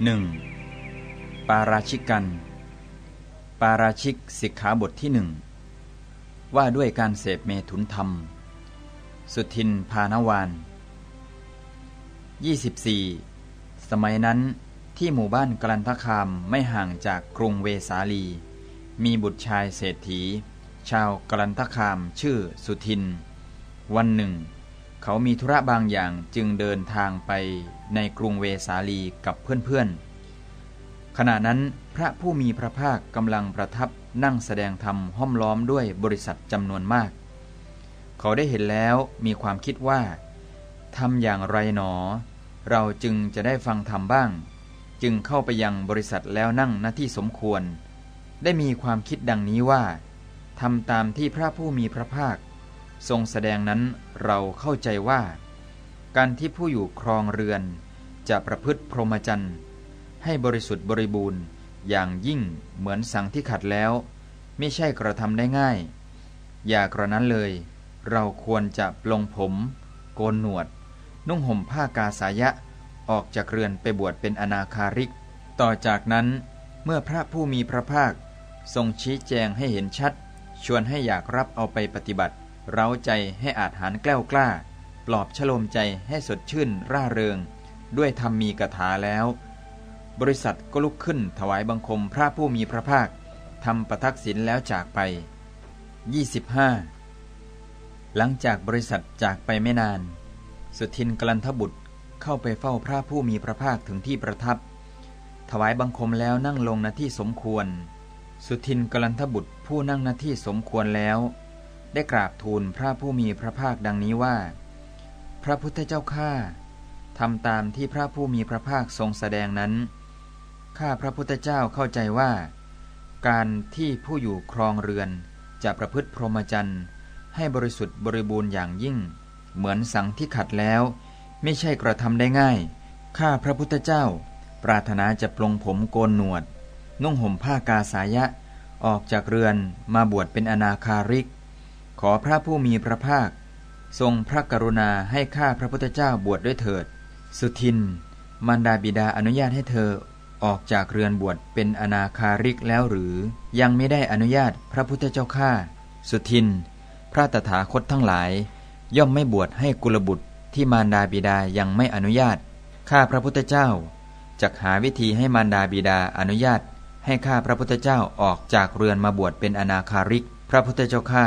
1. ปาราชิกกัน ปาราชิกสิกขาบทที่หนึ่งว่าด้วยการเสพเมถุนธรรม สุทินพานวาน 24. สมัยนั้นที่หมู่บ้านกลันทคามไม่ห่างจากกรุงเวสาลี มีบุตรชายเศรษฐี ชาวกลันทคามชื่อสุทิน วันหนึ่ง เขามีธุระบางอย่างจึงเดินทางไป ในกรุงเวสาลีกับเพื่อนๆ ขณะนั้นพระผู้มีพระภาคกำลังประทับนั่งแสดงธรรมห้อมล้อมด้วยบริษัทจำนวนมาก เขาได้เห็นแล้วมีความคิดว่าทำอย่างไรหนอ เราจึงจะได้ฟังธรรมบ้าง จึงเข้าไปยังบริษัทแล้วนั่งหน้าที่สมควร ได้มีความคิดดังนี้ว่าทำตามที่พระผู้มีพระภาค ทรงแสดงนั้นเราเข้าใจว่า การที่ผู้อยู่ครองเรือน จะประพฤติพรหมจรรย์ให้บริสุทธิ์บริบูรณ์ อย่างยิ่งเหมือนสังที่ขัดแล้ว ไม่ใช่กระทำได้ง่าย อย่ากระนั้นเลย เราควรจะปลงผม โกนหนวด นุ่งห่มผ้ากาสายะ ออกจากเรือนไปบวชเป็นอนาคาริก ต่อจากนั้น เมื่อพระผู้มีพระภาค ทรงชี้แจงให้เห็นชัด ชวนให้อยากรับเอาไปปฏิบัติ เร้าใจให้อาจหารแกล้วกล้า ปลอบฉโลมใจให้สดชื่นร่าเริง ด้วยธรรมมีกถาแล้ว บริษัทก็ลุกขึ้นถวายบังคมพระผู้มีพระภาคทำประทักษิณแล้วจากไป 25 หลังจากบริษัทจากไปไม่นาน สุทินกลันทบุตรเข้าไปเฝ้าพระผู้มีพระภาคถึงที่ประทับ ถวายบังคมแล้วนั่งลงณที่สมควร สุทินกลันทบุตรผู้นั่งณที่สมควรแล้ว ได้กราบทูลพระผู้มีพระภาคดังนี้ว่า พระพุทธเจ้าข้าทำตามที่พระผู้มีพระภาคทรงแสดงนั้น ข้าพระพุทธเจ้าเข้าใจว่า การที่ผู้อยู่ครองเรือนจะประพฤติพรหมจรรย์ให้บริสุทธิ์บริบูรณ์อย่างยิ่ง เหมือนสังที่ขัดแล้ว ไม่ใช่กระทำได้ง่าย ข้าพระพุทธเจ้า ปรารถนาจะปลงผมโกนหนวด นุ่งห่มผ้ากาสายะ ออกจากเรือนมาบวชเป็นอนาคาริก ขอพระผู้มีพระภาค ทรงพระกรุณาให้ข้าพระพุทธเจ้าบวชดด้วยเถิด สุทิน มารดาบิดาอนุญาตให้เธอออกจากเรือนบวชเป็นอนาคาริกแล้วหรือ ยังไม่ได้อนุญาตพระพุทธเจ้าข้าสุทิน พระตถาคตทั้งหลาย ย่อมไม่บวชให้กุลบุตรที่มารดาบิดายังไม่อนุญาตข้าพระพุทธเจ้าจะหาวิธีให้มารดาบิดาอนุญาต ให้ข้าพระพุทธเจ้าออกจากเรือนมาบวชเป็นอนาคาริก พระพุทธเจ้าข้า